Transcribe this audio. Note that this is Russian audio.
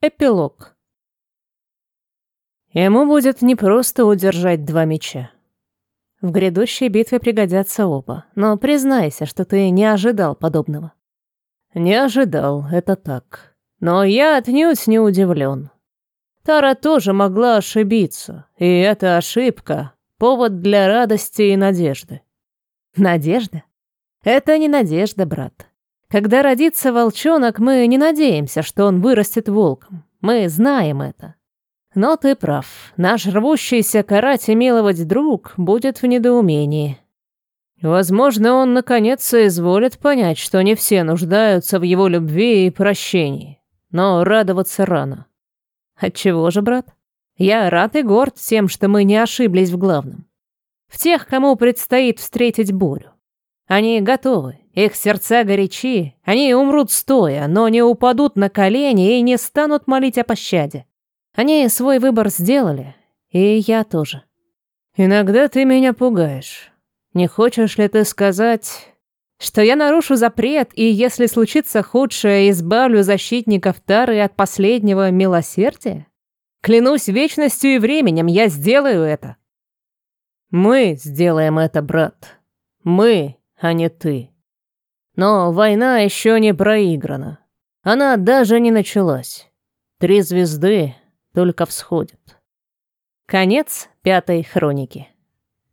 Эпилог. Ему будет непросто удержать два меча. В грядущей битве пригодятся оба, но признайся, что ты не ожидал подобного. Не ожидал, это так. Но я отнюдь не удивлен. Тара тоже могла ошибиться, и эта ошибка — повод для радости и надежды. Надежда? Это не надежда, брат. Когда родится волчонок, мы не надеемся, что он вырастет волком. Мы знаем это. Но ты прав. Наш рвущийся карать и миловать друг будет в недоумении. Возможно, он наконец соизволит понять, что не все нуждаются в его любви и прощении. Но радоваться рано. Отчего же, брат? Я рад и горд тем, что мы не ошиблись в главном. В тех, кому предстоит встретить бурю. Они готовы, их сердца горячи, они умрут стоя, но не упадут на колени и не станут молить о пощаде. Они свой выбор сделали, и я тоже. Иногда ты меня пугаешь. Не хочешь ли ты сказать, что я нарушу запрет, и если случится худшее, избавлю защитников Тары от последнего милосердия? Клянусь вечностью и временем, я сделаю это. Мы сделаем это, брат. Мы а не ты. Но война еще не проиграна. Она даже не началась. Три звезды только всходят. Конец пятой хроники.